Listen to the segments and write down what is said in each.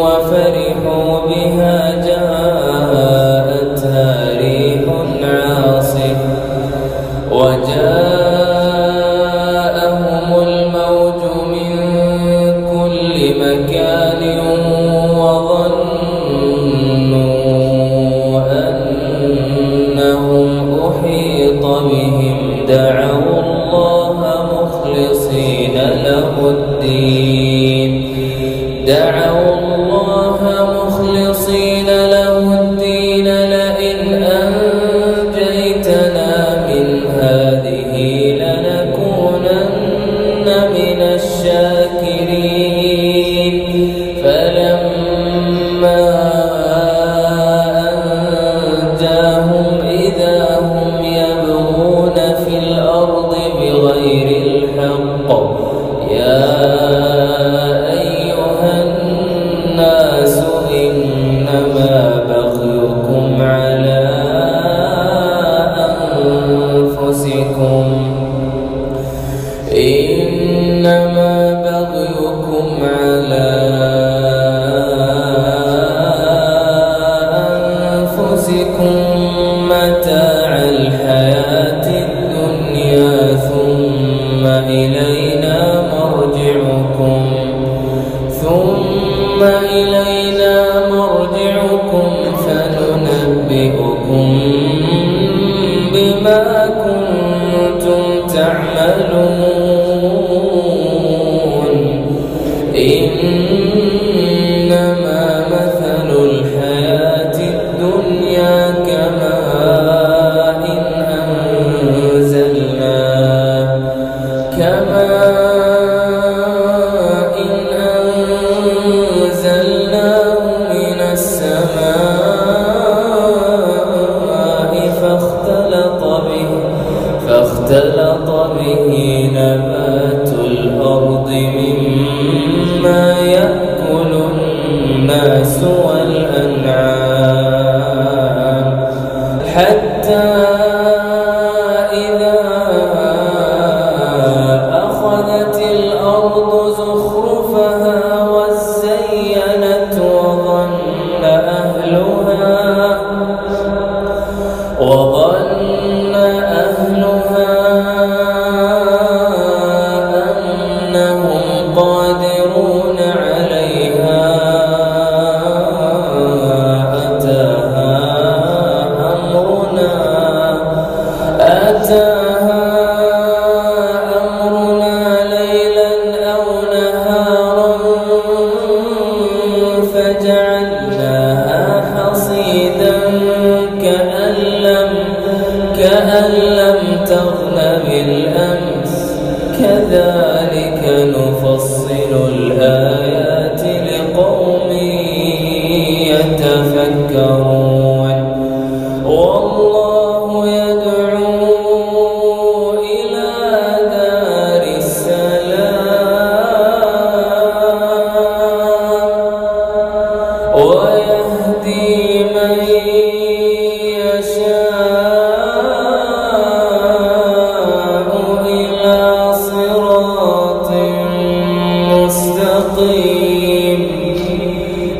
وفريق الحق يا أنبئكم كأن لم تغن بالأمس؟ كذلك نفصل الآيات لقوم يتفكرون. والله يدعو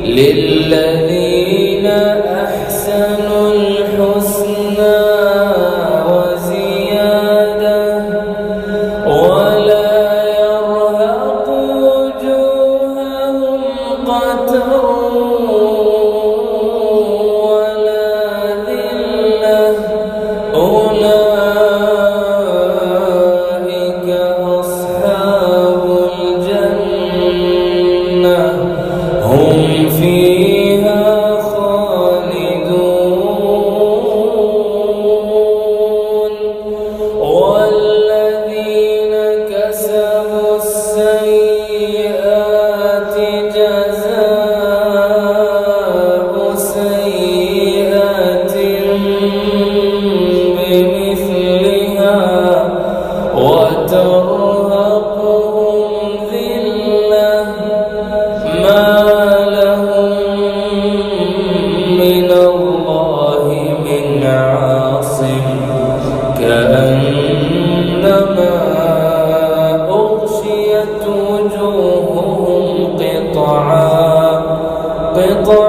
للذي قطعا قطعا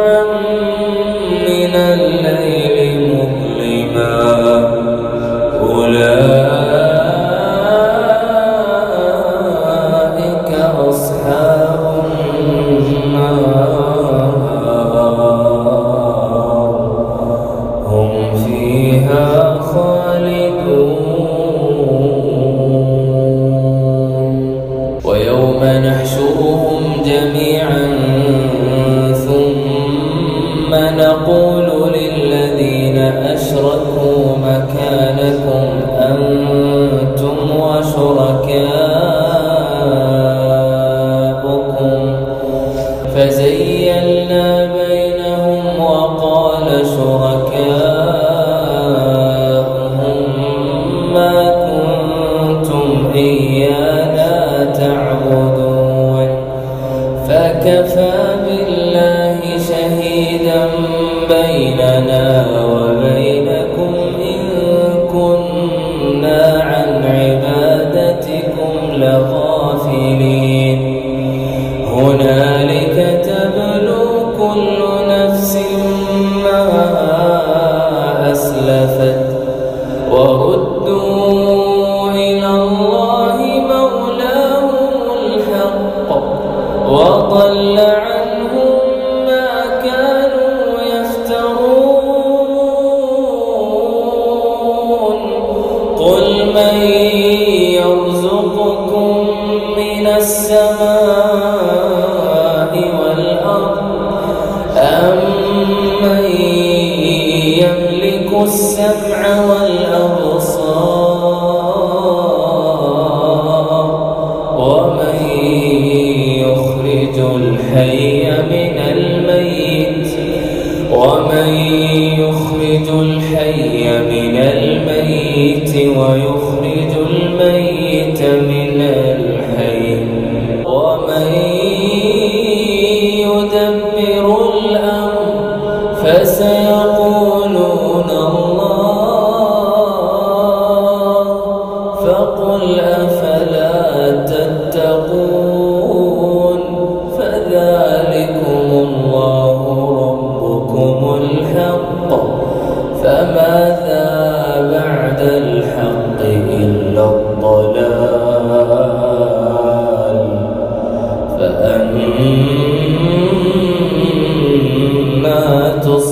فكفى بالله شهيدا بيننا وبينكم إن كنا عن عبادتكم لغافلين. هنالك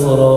서로